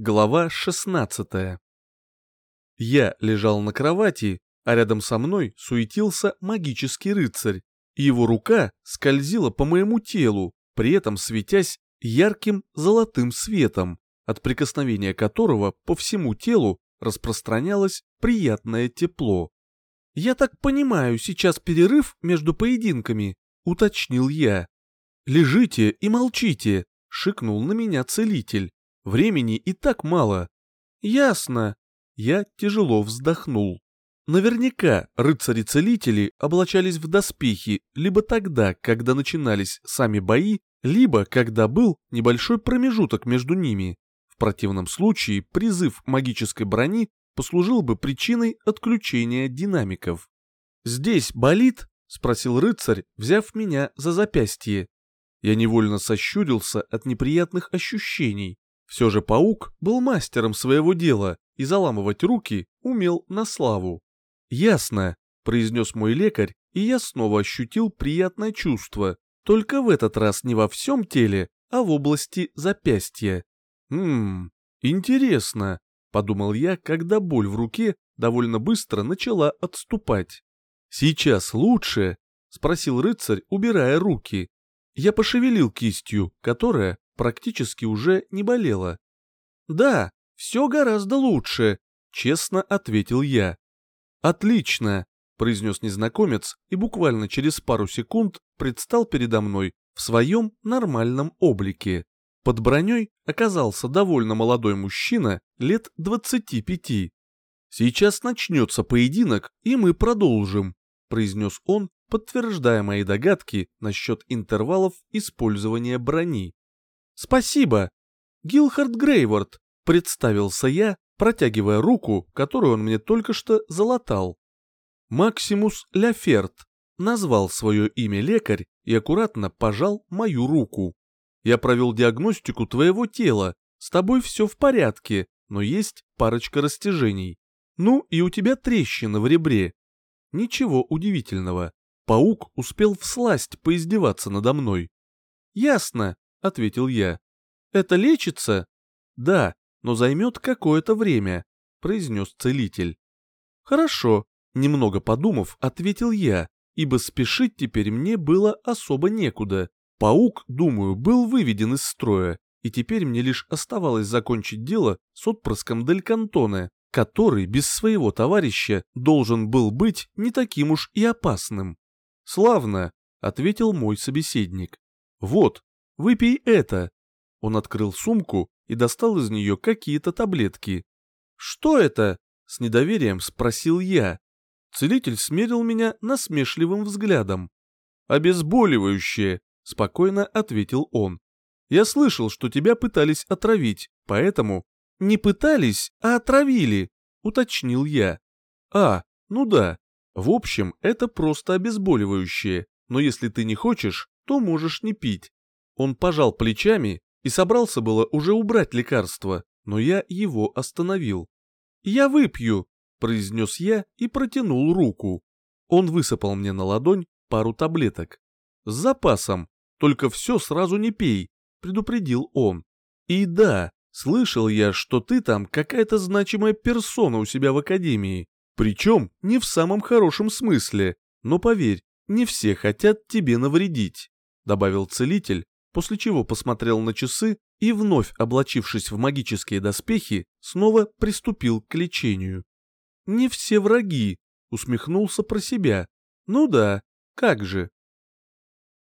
Глава 16 Я лежал на кровати, а рядом со мной суетился магический рыцарь, и его рука скользила по моему телу, при этом светясь ярким золотым светом, от прикосновения которого по всему телу распространялось приятное тепло. «Я так понимаю, сейчас перерыв между поединками», — уточнил я. «Лежите и молчите», — шикнул на меня целитель. Времени и так мало. Ясно. Я тяжело вздохнул. Наверняка рыцари-целители облачались в доспехи либо тогда, когда начинались сами бои, либо когда был небольшой промежуток между ними. В противном случае призыв магической брони послужил бы причиной отключения динамиков. «Здесь болит?» — спросил рыцарь, взяв меня за запястье. Я невольно сощурился от неприятных ощущений. Все же паук был мастером своего дела и заламывать руки умел на славу. «Ясно», — произнес мой лекарь, и я снова ощутил приятное чувство, только в этот раз не во всем теле, а в области запястья. «Ммм, интересно», — подумал я, когда боль в руке довольно быстро начала отступать. «Сейчас лучше?» — спросил рыцарь, убирая руки. Я пошевелил кистью, которая практически уже не болела. «Да, все гораздо лучше», — честно ответил я. «Отлично», — произнес незнакомец и буквально через пару секунд предстал передо мной в своем нормальном облике. Под броней оказался довольно молодой мужчина лет 25. «Сейчас начнется поединок, и мы продолжим», — произнес он, подтверждая мои догадки насчет интервалов использования брони. «Спасибо. Гилхард Грейворд», — представился я, протягивая руку, которую он мне только что залатал. Максимус Ляферт назвал свое имя лекарь и аккуратно пожал мою руку. Я провел диагностику твоего тела, с тобой все в порядке, но есть парочка растяжений. Ну и у тебя трещина в ребре. Ничего удивительного. Паук успел всласть поиздеваться надо мной. Ясно, — ответил я. «Это лечится?» «Да, но займет какое-то время», — произнес целитель. «Хорошо», — немного подумав, ответил я, ибо спешить теперь мне было особо некуда. Паук, думаю, был выведен из строя, и теперь мне лишь оставалось закончить дело с отпрыском Дель Кантоне, который без своего товарища должен был быть не таким уж и опасным. «Славно», — ответил мой собеседник. «Вот, Выпей это!» Он открыл сумку и достал из нее какие-то таблетки. «Что это?» — с недоверием спросил я. Целитель смерил меня насмешливым взглядом. «Обезболивающее», — спокойно ответил он. «Я слышал, что тебя пытались отравить, поэтому...» «Не пытались, а отравили», — уточнил я. «А, ну да. В общем, это просто обезболивающее, но если ты не хочешь, то можешь не пить. Он пожал плечами и собрался было уже убрать лекарство, но я его остановил. «Я выпью», — произнес я и протянул руку. Он высыпал мне на ладонь пару таблеток. «С запасом, только все сразу не пей», — предупредил он. «И да, слышал я, что ты там какая-то значимая персона у себя в академии, причем не в самом хорошем смысле, но поверь, не все хотят тебе навредить», — добавил целитель, после чего посмотрел на часы и, вновь облачившись в магические доспехи, снова приступил к лечению. «Не все враги», — усмехнулся про себя. «Ну да, как же».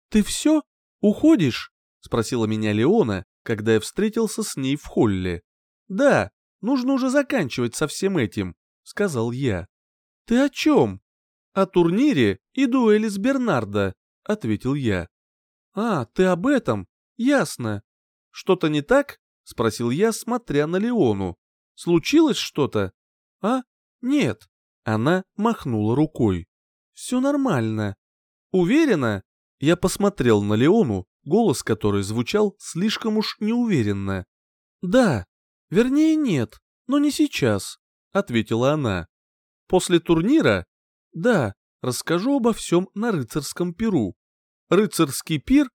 «Ты все? Уходишь?» — спросила меня Леона, когда я встретился с ней в холле. «Да, нужно уже заканчивать со всем этим», — сказал я. «Ты о чем?» «О турнире и дуэли с Бернардо», — ответил я. «А, ты об этом? Ясно. Что-то не так?» — спросил я, смотря на Леону. «Случилось что-то?» «А? Нет». Она махнула рукой. «Все нормально». «Уверена?» Я посмотрел на Леону, голос которой звучал слишком уж неуверенно. «Да. Вернее, нет, но не сейчас», — ответила она. «После турнира?» «Да, расскажу обо всем на рыцарском перу. Рыцарский пир?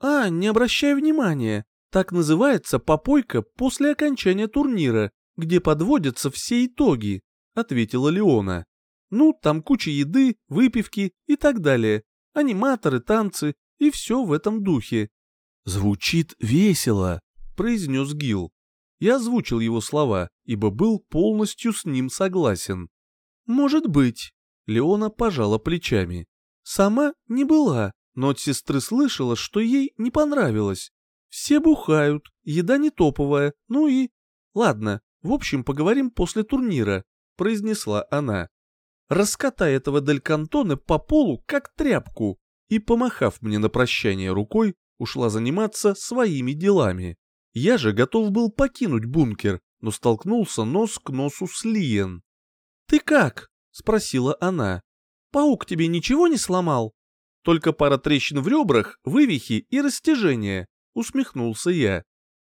А, не обращай внимания. Так называется попойка после окончания турнира, где подводятся все итоги, ответила Леона. Ну, там куча еды, выпивки и так далее, аниматоры, танцы и все в этом духе. Звучит весело, произнес Гил. Я озвучил его слова, ибо был полностью с ним согласен. Может быть. Леона пожала плечами. Сама не была, но от сестры слышала, что ей не понравилось. Все бухают, еда не топовая, ну и... Ладно, в общем, поговорим после турнира, произнесла она. Раскатай этого Дель Кантоне по полу, как тряпку, и, помахав мне на прощание рукой, ушла заниматься своими делами. Я же готов был покинуть бункер, но столкнулся нос к носу с Лиен. «Ты как?» — спросила она. «Паук тебе ничего не сломал?» «Только пара трещин в ребрах, вывихи и растяжения», — усмехнулся я.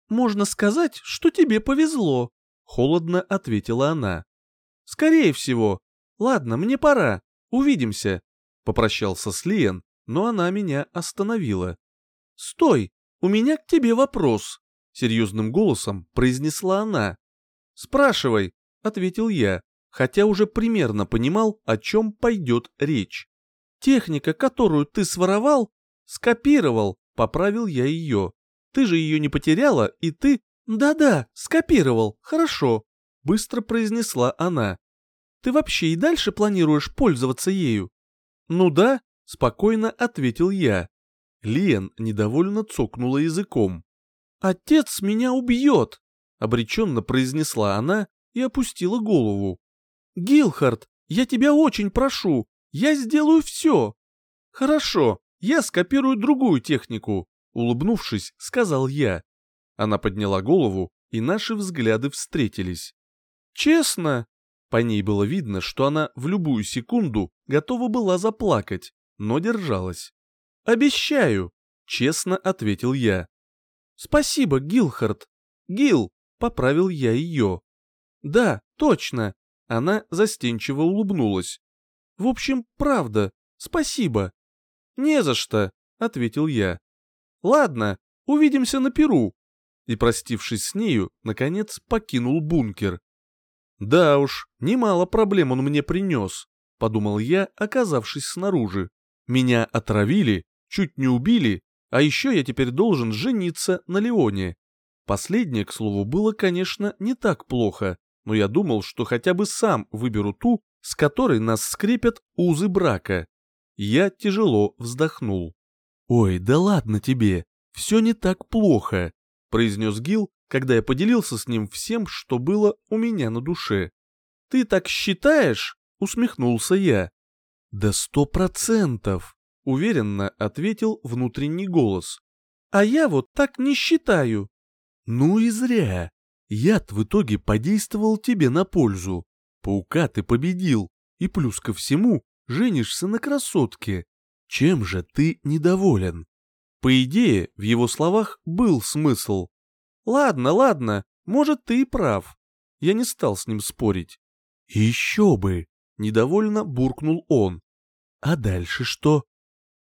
«Можно сказать, что тебе повезло», — холодно ответила она. «Скорее всего. Ладно, мне пора. Увидимся», — попрощался с Лиен, но она меня остановила. «Стой, у меня к тебе вопрос», — серьезным голосом произнесла она. «Спрашивай», — ответил я, хотя уже примерно понимал, о чем пойдет речь. «Техника, которую ты своровал, скопировал», — поправил я ее. «Ты же ее не потеряла, и ты...» «Да-да, скопировал, хорошо», — быстро произнесла она. «Ты вообще и дальше планируешь пользоваться ею?» «Ну да», — спокойно ответил я. Лиен недовольно цокнула языком. «Отец меня убьет!» — обреченно произнесла она и опустила голову. «Гилхард, я тебя очень прошу, я сделаю все!» «Хорошо, я скопирую другую технику», — улыбнувшись, сказал я. Она подняла голову, и наши взгляды встретились. «Честно?» По ней было видно, что она в любую секунду готова была заплакать, но держалась. «Обещаю», — честно ответил я. «Спасибо, Гилхард». «Гил», — поправил я ее. «Да, точно». Она застенчиво улыбнулась. «В общем, правда. Спасибо». «Не за что», — ответил я. «Ладно, увидимся на Перу». И, простившись с нею, наконец покинул бункер. «Да уж, немало проблем он мне принес», — подумал я, оказавшись снаружи. «Меня отравили, чуть не убили, а еще я теперь должен жениться на Леоне. Последнее, к слову, было, конечно, не так плохо, но я думал, что хотя бы сам выберу ту, с которой нас скрепят узы брака. Я тяжело вздохнул. «Ой, да ладно тебе, все не так плохо», — произнес Гил, когда я поделился с ним всем, что было у меня на душе. «Ты так считаешь?» — усмехнулся я. «Да сто процентов!» — уверенно ответил внутренний голос. «А я вот так не считаю». «Ну и зря. Яд в итоге подействовал тебе на пользу. Паука ты победил, и плюс ко всему женишься на красотке. Чем же ты недоволен?» По идее, в его словах был смысл. «Ладно, ладно, может, ты и прав». Я не стал с ним спорить. «Еще бы!» — недовольно буркнул он. «А дальше что?»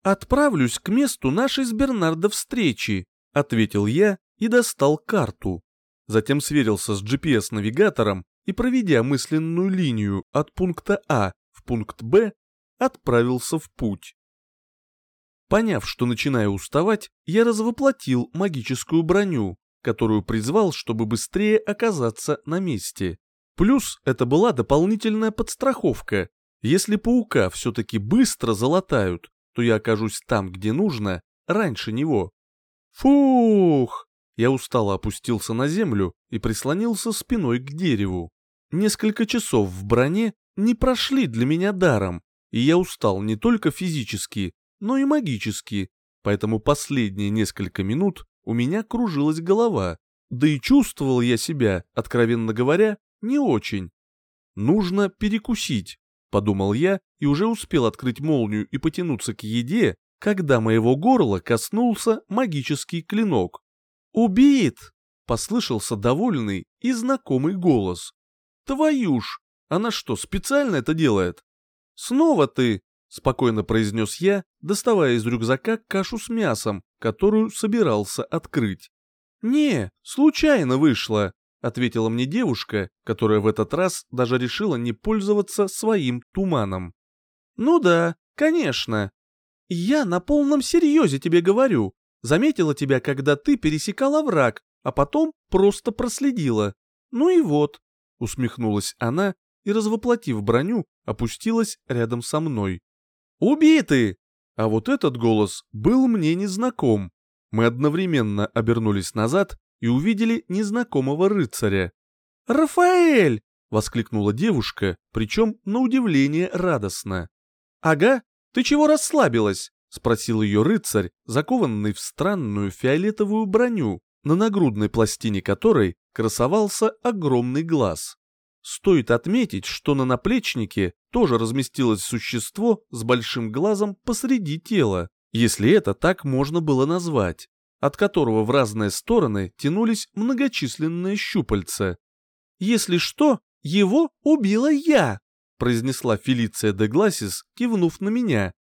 «Отправлюсь к месту нашей с Бернардо встречи», — ответил я и достал карту. Затем сверился с GPS-навигатором и, проведя мысленную линию от пункта А в пункт Б, отправился в путь. Поняв, что начинаю уставать, я развоплотил магическую броню, которую призвал, чтобы быстрее оказаться на месте. Плюс это была дополнительная подстраховка. Если паука все-таки быстро залатают, то я окажусь там, где нужно, раньше него. Фух! Я устало опустился на землю и прислонился спиной к дереву. Несколько часов в броне не прошли для меня даром, и я устал не только физически, но и магически, поэтому последние несколько минут у меня кружилась голова, да и чувствовал я себя, откровенно говоря, не очень. Нужно перекусить, подумал я и уже успел открыть молнию и потянуться к еде, когда моего горла коснулся магический клинок. «Убит!» — послышался довольный и знакомый голос. «Твою ж! Она что, специально это делает?» «Снова ты!» — спокойно произнес я, доставая из рюкзака кашу с мясом, которую собирался открыть. «Не, случайно вышло», — ответила мне девушка, которая в этот раз даже решила не пользоваться своим туманом. «Ну да, конечно. Я на полном серьезе тебе говорю. Заметила тебя, когда ты пересекала враг, а потом просто проследила. Ну и вот», — усмехнулась она и, развоплотив броню, опустилась рядом со мной. «Убиты!» А вот этот голос был мне незнаком. Мы одновременно обернулись назад и увидели незнакомого рыцаря. «Рафаэль!» — воскликнула девушка, причем на удивление радостно. «Ага, ты чего расслабилась?» — спросил ее рыцарь, закованный в странную фиолетовую броню, на нагрудной пластине которой красовался огромный глаз. Стоит отметить, что на наплечнике тоже разместилось существо с большим глазом посреди тела, если это так можно было назвать, от которого в разные стороны тянулись многочисленные щупальца. «Если что, его убила я», — произнесла Фелиция де Гласис, кивнув на меня.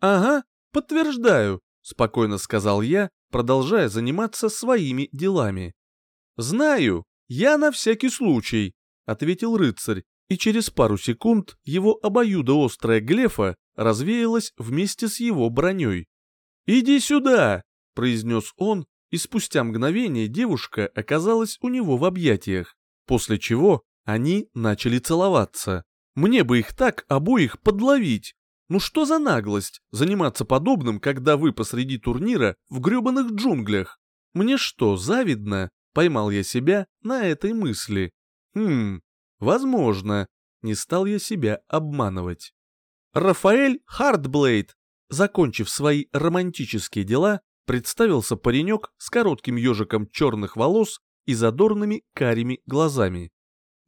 «Ага, подтверждаю», — спокойно сказал я, продолжая заниматься своими делами. «Знаю, я на всякий случай», — ответил рыцарь, и через пару секунд его обоюдоострая глефа развеялась вместе с его броней. «Иди сюда!» — произнес он, и спустя мгновение девушка оказалась у него в объятиях, после чего они начали целоваться. Мне бы их так обоих подловить. Ну что за наглость заниматься подобным, когда вы посреди турнира в гребаных джунглях? Мне что, завидно? Поймал я себя на этой мысли. Хм, возможно. Не стал я себя обманывать. Рафаэль Хартблейд, закончив свои романтические дела, представился паренек с коротким ежиком черных волос и задорными карими глазами.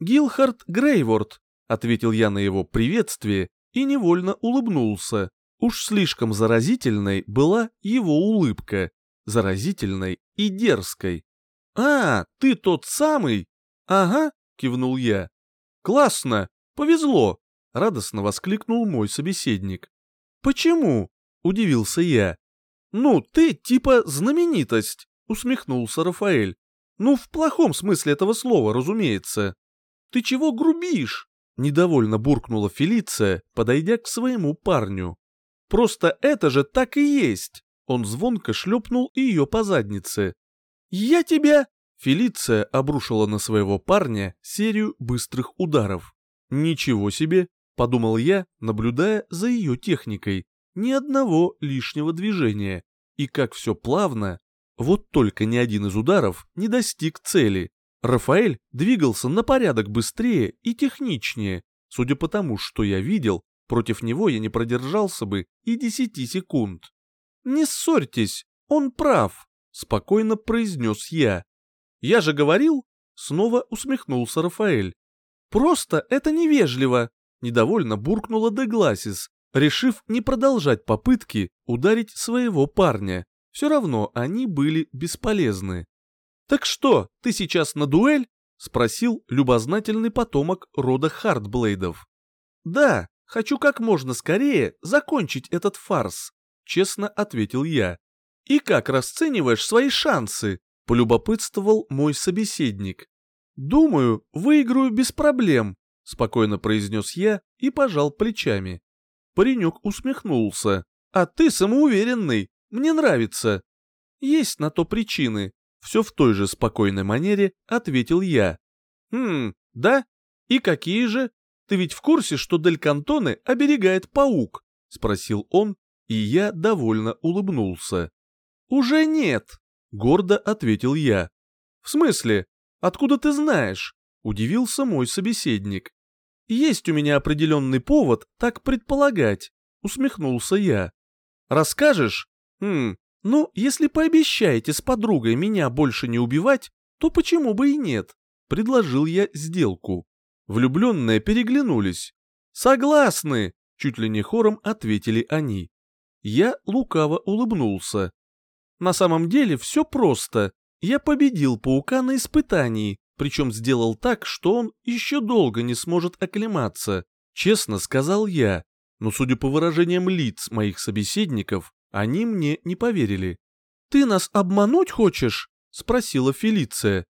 «Гилхард Грейворд», — ответил я на его приветствие и невольно улыбнулся. Уж слишком заразительной была его улыбка, заразительной и дерзкой. «А, ты тот самый?» «Ага», — кивнул я. «Классно! Повезло!» — радостно воскликнул мой собеседник. «Почему?» — удивился я. «Ну, ты типа знаменитость», — усмехнулся Рафаэль. «Ну, в плохом смысле этого слова, разумеется». «Ты чего грубишь?» — недовольно буркнула Фелиция, подойдя к своему парню. «Просто это же так и есть!» Он звонко шлепнул ее по заднице. «Я тебя...» Фелиция обрушила на своего парня серию быстрых ударов. «Ничего себе!» — подумал я, наблюдая за ее техникой ни одного лишнего движения. И как все плавно, вот только ни один из ударов не достиг цели. Рафаэль двигался на порядок быстрее и техничнее. Судя по тому, что я видел, против него я не продержался бы и десяти секунд. «Не ссорьтесь, он прав», — спокойно произнес я. «Я же говорил?» — снова усмехнулся Рафаэль. «Просто это невежливо», — недовольно буркнула Дегласис, решив не продолжать попытки ударить своего парня. Все равно они были бесполезны. «Так что, ты сейчас на дуэль?» — спросил любознательный потомок рода Хартблейдов. «Да, хочу как можно скорее закончить этот фарс», — честно ответил я. «И как расцениваешь свои шансы?» — полюбопытствовал мой собеседник. «Думаю, выиграю без проблем», — спокойно произнес я и пожал плечами. Паренек усмехнулся. «А ты самоуверенный, мне нравится». «Есть на то причины», — все в той же спокойной манере ответил я. «Хм, да? И какие же? Ты ведь в курсе, что Дель Кантоне оберегает паук?» — спросил он, и я довольно улыбнулся. «Уже нет», — гордо ответил я. «В смысле? Откуда ты знаешь?» — удивился мой собеседник. «Есть у меня определенный повод так предполагать», — усмехнулся я. «Расскажешь? Хм, ну, если пообещаете с подругой меня больше не убивать, то почему бы и нет?» — предложил я сделку. Влюбленные переглянулись. «Согласны!» — чуть ли не хором ответили они. Я лукаво улыбнулся. «На самом деле все просто. Я победил паука на испытании, причем сделал так, что он еще долго не сможет оклематься, честно сказал я, но судя по выражениям лиц моих собеседников, они мне не поверили. «Ты нас обмануть хочешь?» — спросила Фелиция.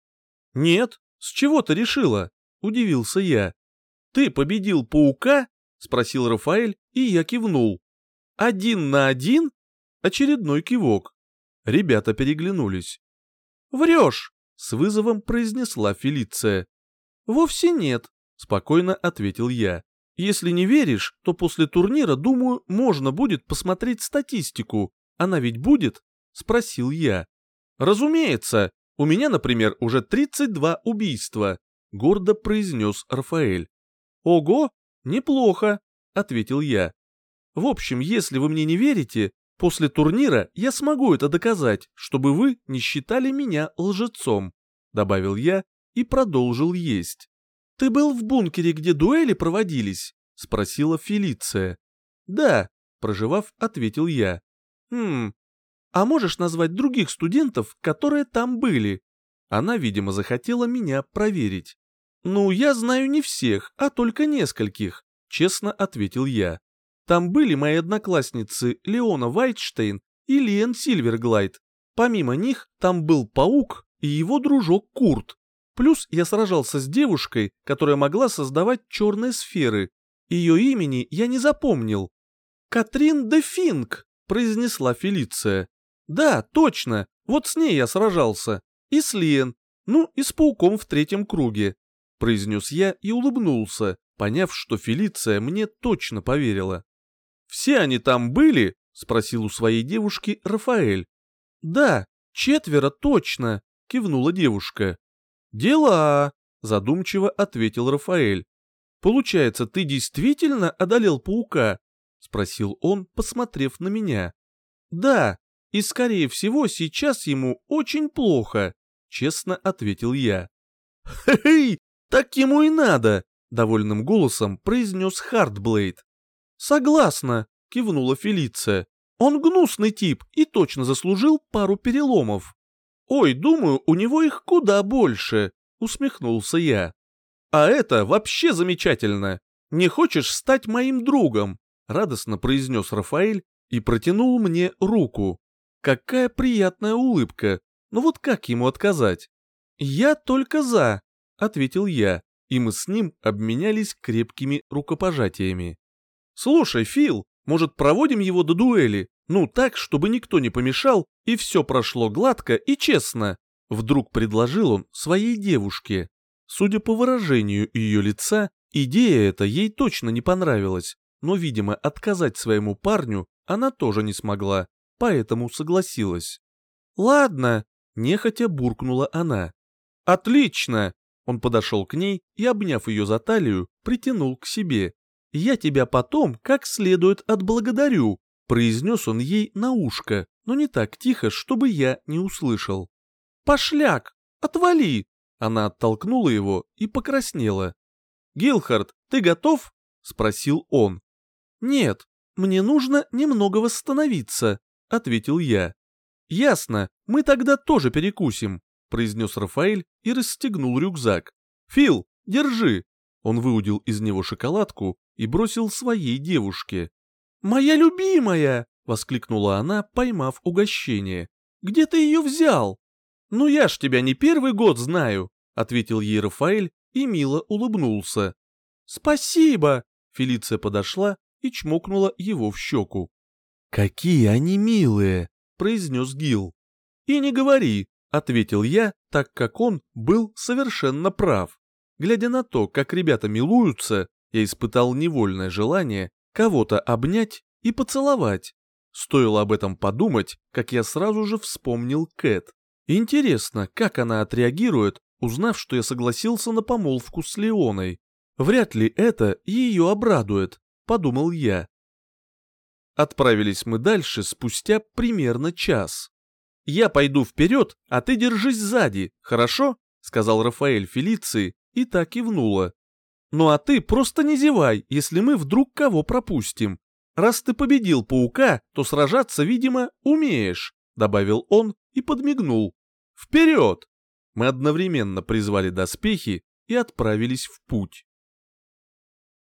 Нет, с чего ты решила? Удивился я. Ты победил паука? Спросил Рафаэль, и я кивнул. Один на один? Очередной кивок. Ребята переглянулись. «Врешь!» — с вызовом произнесла Фелиция. «Вовсе нет», — спокойно ответил я. «Если не веришь, то после турнира, думаю, можно будет посмотреть статистику. Она ведь будет?» — спросил я. «Разумеется. У меня, например, уже 32 убийства», — гордо произнес Рафаэль. «Ого, неплохо», — ответил я. «В общем, если вы мне не верите, после турнира я смогу это доказать, чтобы вы не считали меня лжецом», — добавил я и продолжил есть. «Ты был в бункере, где дуэли проводились?» — спросила Фелиция. «Да», — проживав, ответил я. «Хм, а можешь назвать других студентов, которые там были?» Она, видимо, захотела меня проверить. «Ну, я знаю не всех, а только нескольких», — честно ответил я. «Там были мои одноклассницы Леона Вайтштейн и Лиэн Сильверглайд. Помимо них там был Паук и его дружок Курт. Плюс я сражался с девушкой, которая могла создавать черные сферы. Ее имени я не запомнил. «Катрин де Финк», — произнесла Фелиция. «Да, точно, вот с ней я сражался. И с Лиен, ну и с пауком в третьем круге», — произнес я и улыбнулся, поняв, что Фелиция мне точно поверила. «Все они там были?» — спросил у своей девушки Рафаэль. «Да, четверо точно», — кивнула девушка. «Дела!» — задумчиво ответил Рафаэль. «Получается, ты действительно одолел паука?» — спросил он, посмотрев на меня. «Да, и, скорее всего, сейчас ему очень плохо», — честно ответил я. «Хе-хей, так ему и надо!» — довольным голосом произнес Хартблейд. «Согласна», — кивнула Фелиция. «Он гнусный тип и точно заслужил пару переломов». «Ой, думаю, у него их куда больше», — усмехнулся я. «А это вообще замечательно! Не хочешь стать моим другом?» — радостно произнес Рафаэль и протянул мне руку. Какая приятная улыбка! Ну вот как ему отказать? «Я только за», — ответил я, и мы с ним обменялись крепкими рукопожатиями. «Слушай, Фил, может, проводим его до дуэли? Ну, так, чтобы никто не помешал, и все прошло гладко и честно. Вдруг предложил он своей девушке. Судя по выражению ее лица, идея эта ей точно не понравилась, но, видимо, отказать своему парню она тоже не смогла, поэтому согласилась. «Ладно», — нехотя буркнула она. «Отлично!» Он подошел к ней и, обняв ее за талию, притянул к себе. «Я тебя потом как следует отблагодарю», произнес он ей на ушко, но не так тихо, чтобы я не услышал. «Пошляк! Отвали!» Она оттолкнула его и покраснела. «Гилхард, ты готов?» — спросил он. «Нет, мне нужно немного восстановиться», — ответил я. «Ясно, мы тогда тоже перекусим», — произнес Рафаэль и расстегнул рюкзак. «Фил, держи!» Он выудил из него шоколадку и бросил своей девушке. «Моя любимая!» — воскликнула она, поймав угощение. «Где ты ее взял?» «Ну я ж тебя не первый год знаю», — ответил ей Рафаэль и мило улыбнулся. «Спасибо!» — Фелиция подошла и чмокнула его в щеку. «Какие они милые!» — произнес Гил. «И не говори», — ответил я, так как он был совершенно прав. Глядя на то, как ребята милуются, я испытал невольное желание кого-то обнять и поцеловать. Стоило об этом подумать, как я сразу же вспомнил Кэт. Интересно, как она отреагирует, узнав, что я согласился на помолвку с Леоной. Вряд ли это ее обрадует, подумал я. Отправились мы дальше спустя примерно час. «Я пойду вперед, а ты держись сзади, хорошо?» — сказал Рафаэль Фелиции и так кивнула. Ну а ты просто не зевай, если мы вдруг кого пропустим. Раз ты победил паука, то сражаться, видимо, умеешь», — добавил он и подмигнул. «Вперед!» Мы одновременно призвали доспехи и отправились в путь.